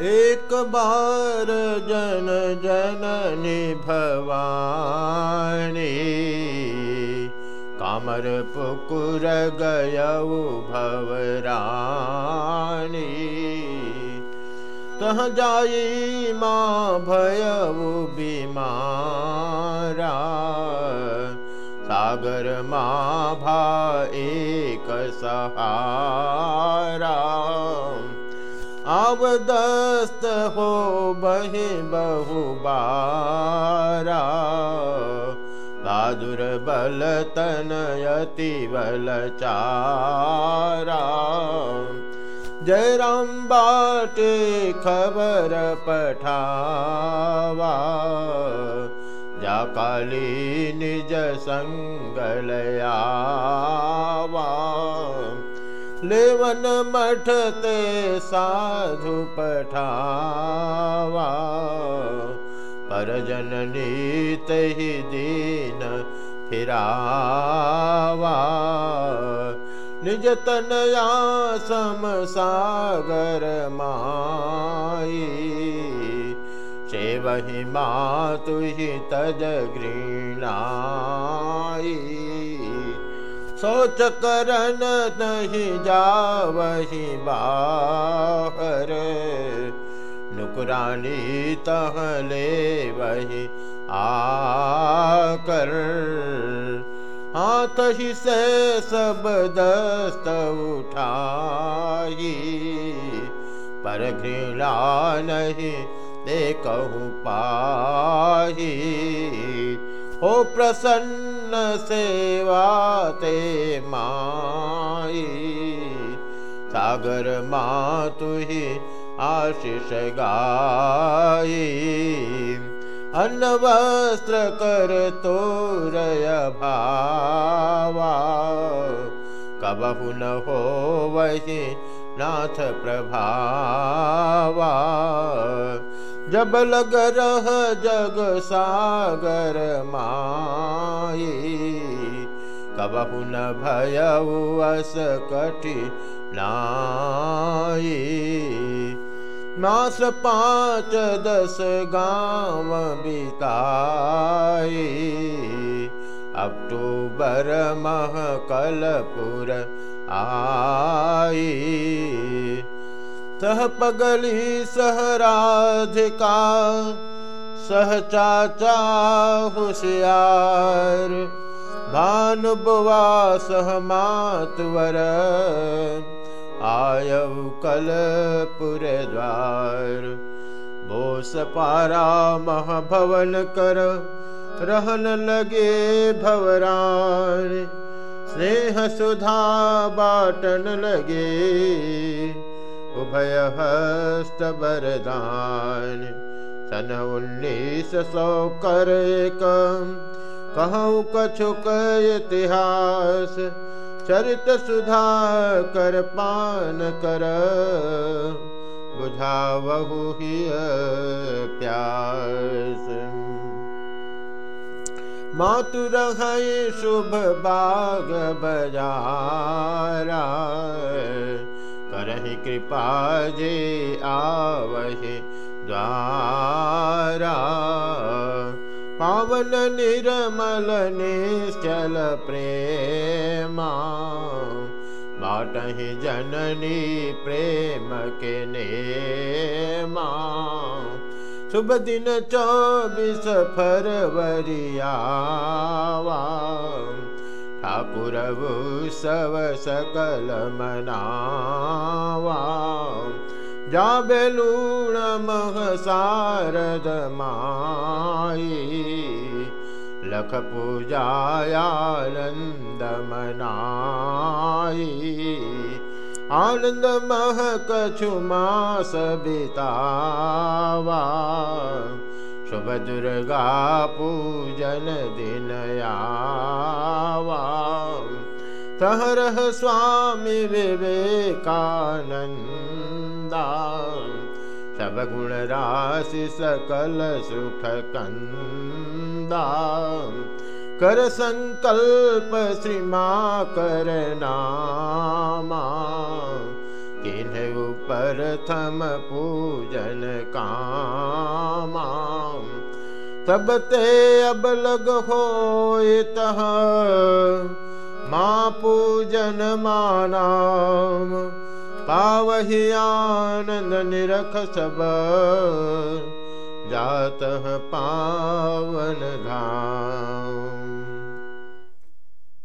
एक बार जन जननी भवानी कामर पुकुर गयऊ भवरानी। तह जाई माँ भयऊ बीमारा सागर माँ भा एक सहारा अवदस्त हो बहि बहु बारा बहादुर बल तनयति बल चारा। जय राम बाटे खबर पठावा। जा काली निज संगलयावा लेवन मठ ते साधु पठ दीन फिरावा। निज तनया सम सागर माई। सेवहि मा तुहि तज गृणाई सोच करन नहीं जावही बाहर। नुकरानी तहले वही आकर। हाथ ही से सब दस्त उठाई पर घृणा नहीं देखहु पाही। हो प्रसन्न सेवा ते माई। सागर माँ तुही आशीष गाई। अन्न वस्त्र कर तोरय भावा। कबहु न हो वही नाथ प्रभावा। जब लग रह जग सागर माई कबहु न भयऊ अस कठि नाई मास पाँच दस गाँव बिताई अक्टूबर मह कलपुर आई। सह पगली सह राधिका सह चाचा होशियार सह मातवर आयव कलपुर द्वार। बोस पारा महाभवन कर। रहन लगे भवरान स्नेह सुधा बाटन लगे। उभय हस्त बरदान सन उन्नीस सौ कर एक। कहूँ कछुक इतिहास, चरित सुधा कर पान कर। बुझावहु ही प्यास। मातु रहे शुभ बाग बजारा, करही कृपा जे आवहि द्वारा। पावन निर्मल निश्चल प्रेमा बाटहि जननी प्रेम के नेमा। शुभ दिन चौबीस फरवरियावा। ठाकुर सब सकल मनावा जाबलुण मः शारद माय लखपूजान्दमनाय आनन्द मु मा सबितावा शुभदुर्गा पूजन दिनयावाह स्वामी विवेकानन् सब गुण राशि सकल सुख कंदा कर संकल्प श्रीमा कर नामा। किन्ह थम पूजन कामा। तब ते अब लग हो माँ पूजन माना पावही आनंद निरख सब जात पावन धाम।